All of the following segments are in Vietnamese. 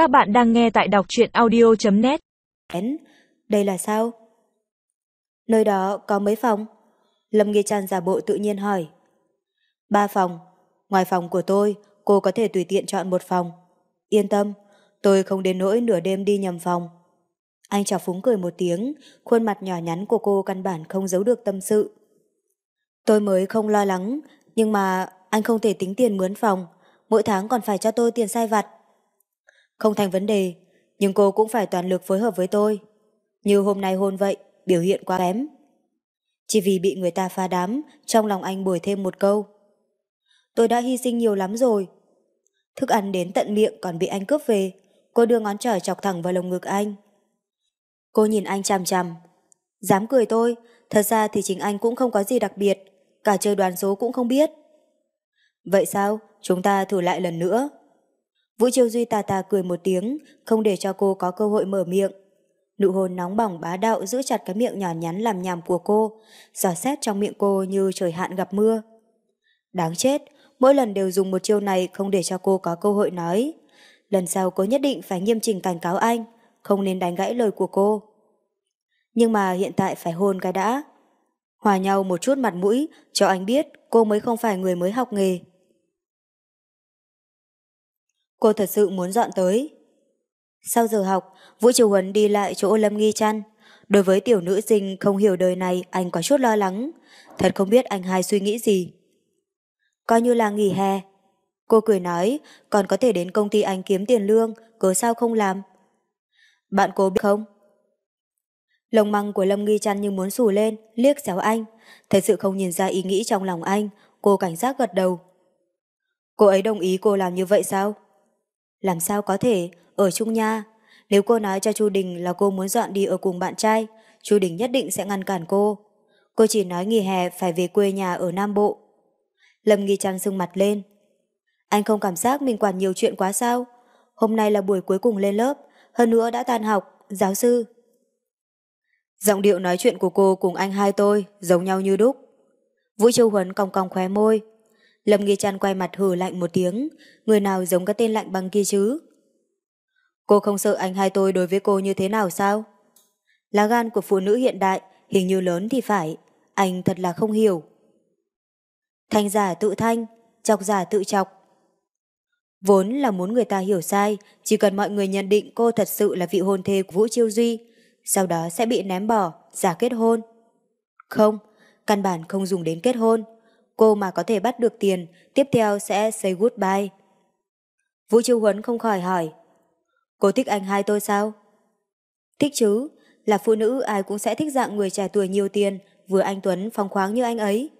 Các bạn đang nghe tại đọc truyện audio.net Đây là sao? Nơi đó có mấy phòng? Lâm Nghi Trăn giả bộ tự nhiên hỏi. Ba phòng. Ngoài phòng của tôi, cô có thể tùy tiện chọn một phòng. Yên tâm, tôi không đến nỗi nửa đêm đi nhầm phòng. Anh chào phúng cười một tiếng, khuôn mặt nhỏ nhắn của cô căn bản không giấu được tâm sự. Tôi mới không lo lắng, nhưng mà anh không thể tính tiền mướn phòng, mỗi tháng còn phải cho tôi tiền sai vặt. Không thành vấn đề, nhưng cô cũng phải toàn lực phối hợp với tôi. Như hôm nay hôn vậy, biểu hiện quá kém. Chỉ vì bị người ta phá đám, trong lòng anh bồi thêm một câu. Tôi đã hy sinh nhiều lắm rồi. Thức ăn đến tận miệng còn bị anh cướp về, cô đưa ngón trỏ chọc thẳng vào lồng ngực anh. Cô nhìn anh chằm chằm. Dám cười tôi, thật ra thì chính anh cũng không có gì đặc biệt, cả chơi đoàn số cũng không biết. Vậy sao, chúng ta thử lại lần nữa. Vũ Chiêu Duy tà tà cười một tiếng, không để cho cô có cơ hội mở miệng. Nụ hôn nóng bỏng bá đạo giữ chặt cái miệng nhỏ nhắn làm nhảm của cô, giỏ xét trong miệng cô như trời hạn gặp mưa. Đáng chết, mỗi lần đều dùng một chiêu này không để cho cô có cơ hội nói. Lần sau cô nhất định phải nghiêm chỉnh cảnh cáo anh, không nên đánh gãy lời của cô. Nhưng mà hiện tại phải hôn cái đã. Hòa nhau một chút mặt mũi, cho anh biết cô mới không phải người mới học nghề. Cô thật sự muốn dọn tới. Sau giờ học, Vũ Triều Huấn đi lại chỗ Lâm Nghi Trăn. Đối với tiểu nữ sinh không hiểu đời này, anh có chút lo lắng. Thật không biết anh hai suy nghĩ gì. Coi như là nghỉ hè. Cô cười nói, còn có thể đến công ty anh kiếm tiền lương, cớ sao không làm? Bạn cô biết không? Lồng măng của Lâm Nghi Trăn như muốn xù lên, liếc xéo anh. Thật sự không nhìn ra ý nghĩ trong lòng anh, cô cảnh giác gật đầu. Cô ấy đồng ý cô làm như vậy sao? Làm sao có thể, ở Trung Nha. Nếu cô nói cho Chu Đình là cô muốn dọn đi ở cùng bạn trai, Chu Đình nhất định sẽ ngăn cản cô. Cô chỉ nói nghỉ hè phải về quê nhà ở Nam Bộ. Lâm Nghi Trăn sưng mặt lên. Anh không cảm giác mình quản nhiều chuyện quá sao? Hôm nay là buổi cuối cùng lên lớp, hơn nữa đã tan học, giáo sư. Giọng điệu nói chuyện của cô cùng anh hai tôi giống nhau như đúc. Vũ Châu Huấn cong cong khóe môi, Lâm Nghi Trăn quay mặt hừ lạnh một tiếng, người nào giống cái tên lạnh băng kia chứ? Cô không sợ anh hai tôi đối với cô như thế nào sao? Lá gan của phụ nữ hiện đại, hình như lớn thì phải, anh thật là không hiểu. Thanh giả tự thanh, chọc giả tự chọc. Vốn là muốn người ta hiểu sai, chỉ cần mọi người nhận định cô thật sự là vị hôn thê của Vũ Chiêu Duy, sau đó sẽ bị ném bỏ, giả kết hôn. Không, căn bản không dùng đến kết hôn cô mà có thể bắt được tiền, tiếp theo sẽ say goodbye. Vũ Chiêu Huấn không khỏi hỏi, cô thích anh hai tôi sao? Thích chứ, là phụ nữ ai cũng sẽ thích dạng người trẻ tuổi nhiều tiền, vừa anh Tuấn phong khoáng như anh ấy.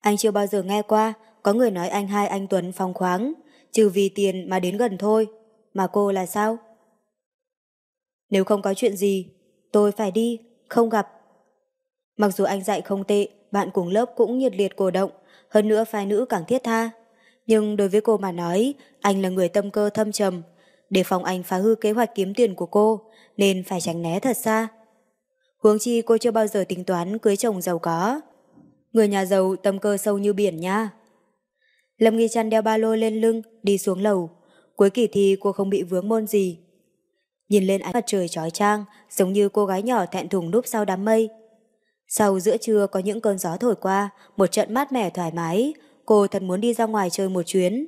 Anh chưa bao giờ nghe qua, có người nói anh hai anh Tuấn phong khoáng, trừ vì tiền mà đến gần thôi, mà cô là sao? Nếu không có chuyện gì, tôi phải đi, không gặp. Mặc dù anh dạy không tệ, bạn cùng lớp cũng nhiệt liệt cổ động, hơn nữa phái nữ càng thiết tha. Nhưng đối với cô mà nói, anh là người tâm cơ thâm trầm, để phòng anh phá hư kế hoạch kiếm tiền của cô, nên phải tránh né thật xa. Huống chi cô chưa bao giờ tính toán cưới chồng giàu có. Người nhà giàu tâm cơ sâu như biển nha. Lâm Nghi Trăn đeo ba lô lên lưng, đi xuống lầu. Cuối kỳ thi cô không bị vướng môn gì. Nhìn lên ánh mặt trời trói trang, giống như cô gái nhỏ thẹn thùng núp sau đám mây. Sau giữa trưa có những cơn gió thổi qua, một trận mát mẻ thoải mái, cô thật muốn đi ra ngoài chơi một chuyến.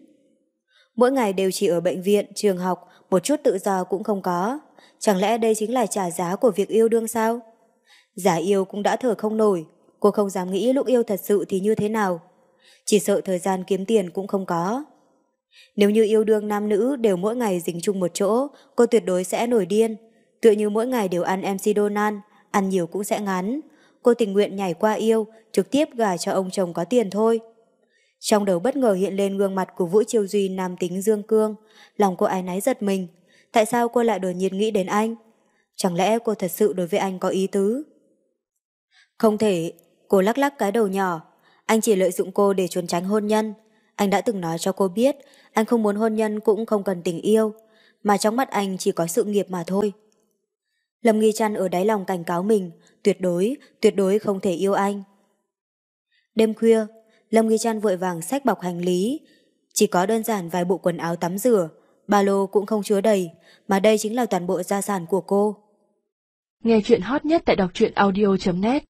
Mỗi ngày đều chỉ ở bệnh viện, trường học, một chút tự do cũng không có. Chẳng lẽ đây chính là trả giá của việc yêu đương sao? Giả yêu cũng đã thở không nổi, cô không dám nghĩ lúc yêu thật sự thì như thế nào. Chỉ sợ thời gian kiếm tiền cũng không có. Nếu như yêu đương nam nữ đều mỗi ngày dính chung một chỗ, cô tuyệt đối sẽ nổi điên. Tựa như mỗi ngày đều ăn MC Donald, ăn nhiều cũng sẽ ngắn, cô tình nguyện nhảy qua yêu, trực tiếp gả cho ông chồng có tiền thôi. Trong đầu bất ngờ hiện lên gương mặt của Vũ Triều Duy nam tính Dương Cương, lòng cô ái náy giật mình. Tại sao cô lại đột nhiên nghĩ đến anh? Chẳng lẽ cô thật sự đối với anh có ý tứ? Không thể, cô lắc lắc cái đầu nhỏ. Anh chỉ lợi dụng cô để trốn tránh hôn nhân. Anh đã từng nói cho cô biết, anh không muốn hôn nhân cũng không cần tình yêu, mà trong mắt anh chỉ có sự nghiệp mà thôi. Lâm Nghi Trăn ở đáy lòng cảnh cáo mình, tuyệt đối, tuyệt đối không thể yêu anh. Đêm khuya, Lâm Nghi Trăn vội vàng xách bọc hành lý, chỉ có đơn giản vài bộ quần áo tắm rửa, ba lô cũng không chứa đầy, mà đây chính là toàn bộ gia sản của cô. Nghe chuyện hot nhất tại đọc truyện audio.net